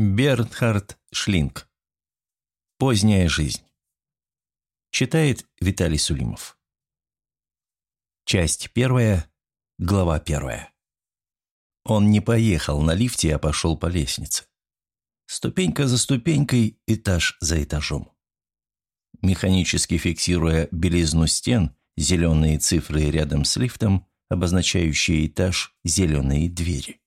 Бернхард Шлинг. Поздняя жизнь. Читает Виталий Сулимов. Часть первая, глава первая. Он не поехал на лифте, а пошел по лестнице. Ступенька за ступенькой, этаж за этажом. Механически фиксируя белизну стен, зеленые цифры рядом с лифтом, обозначающие этаж, зеленые двери.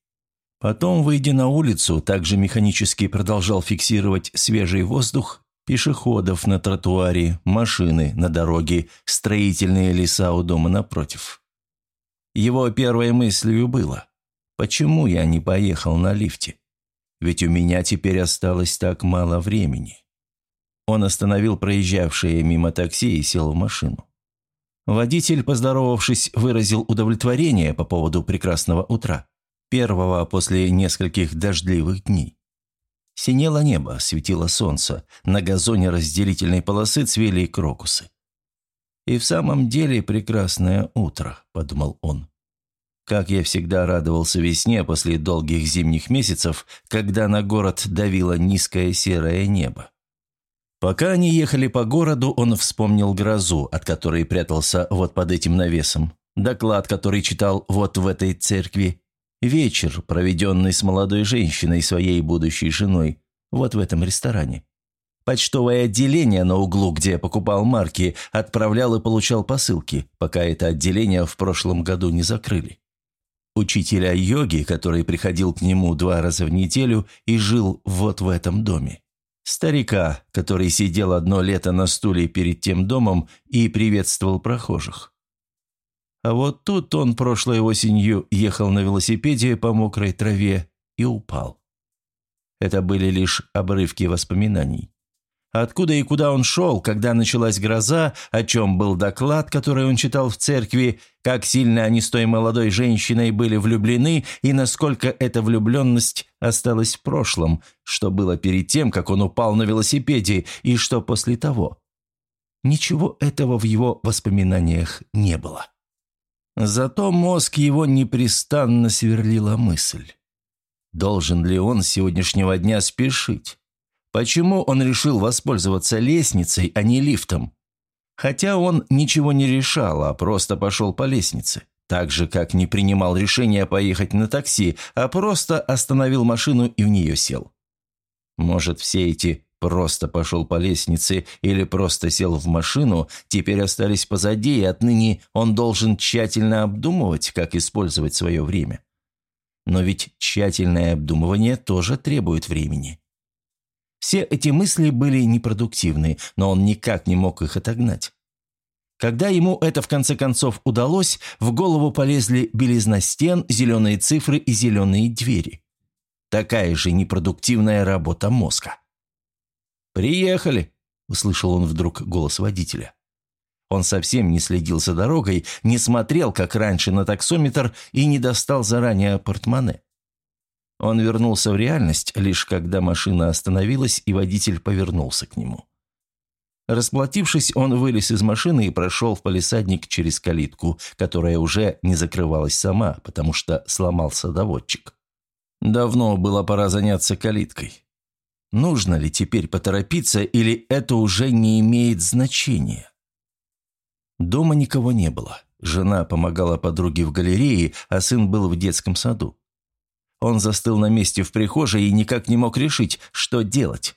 Потом, выйдя на улицу, также механически продолжал фиксировать свежий воздух, пешеходов на тротуаре, машины на дороге, строительные леса у дома напротив. Его первой мыслью было, почему я не поехал на лифте? Ведь у меня теперь осталось так мало времени. Он остановил проезжавшее мимо такси и сел в машину. Водитель, поздоровавшись, выразил удовлетворение по поводу прекрасного утра первого после нескольких дождливых дней. Синело небо, светило солнце, на газоне разделительной полосы цвели крокусы. «И в самом деле прекрасное утро», – подумал он. Как я всегда радовался весне после долгих зимних месяцев, когда на город давило низкое серое небо. Пока они ехали по городу, он вспомнил грозу, от которой прятался вот под этим навесом, доклад, который читал вот в этой церкви, Вечер, проведенный с молодой женщиной, своей будущей женой, вот в этом ресторане. Почтовое отделение на углу, где покупал марки, отправлял и получал посылки, пока это отделение в прошлом году не закрыли. Учителя йоги, который приходил к нему два раза в неделю и жил вот в этом доме. Старика, который сидел одно лето на стуле перед тем домом и приветствовал прохожих. А вот тут он прошлой осенью ехал на велосипеде по мокрой траве и упал. Это были лишь обрывки воспоминаний. Откуда и куда он шел, когда началась гроза, о чем был доклад, который он читал в церкви, как сильно они с той молодой женщиной были влюблены и насколько эта влюбленность осталась в прошлом, что было перед тем, как он упал на велосипеде, и что после того. Ничего этого в его воспоминаниях не было. Зато мозг его непрестанно сверлила мысль. Должен ли он с сегодняшнего дня спешить? Почему он решил воспользоваться лестницей, а не лифтом? Хотя он ничего не решал, а просто пошел по лестнице. Так же, как не принимал решения поехать на такси, а просто остановил машину и в нее сел. Может, все эти просто пошел по лестнице или просто сел в машину, теперь остались позади, и отныне он должен тщательно обдумывать, как использовать свое время. Но ведь тщательное обдумывание тоже требует времени. Все эти мысли были непродуктивны, но он никак не мог их отогнать. Когда ему это в конце концов удалось, в голову полезли белизна стен, зеленые цифры и зеленые двери. Такая же непродуктивная работа мозга. «Приехали!» – услышал он вдруг голос водителя. Он совсем не следил за дорогой, не смотрел, как раньше, на таксометр и не достал заранее портмоне. Он вернулся в реальность, лишь когда машина остановилась и водитель повернулся к нему. Расплатившись, он вылез из машины и прошел в палисадник через калитку, которая уже не закрывалась сама, потому что сломался доводчик. Давно было пора заняться калиткой. Нужно ли теперь поторопиться или это уже не имеет значения? Дома никого не было. Жена помогала подруге в галерее, а сын был в детском саду. Он застыл на месте в прихожей и никак не мог решить, что делать.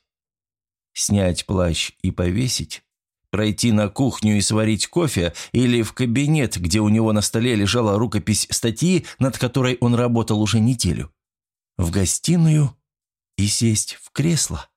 Снять плащ и повесить? Пройти на кухню и сварить кофе? Или в кабинет, где у него на столе лежала рукопись статьи, над которой он работал уже неделю? В гостиную и сесть в кресло.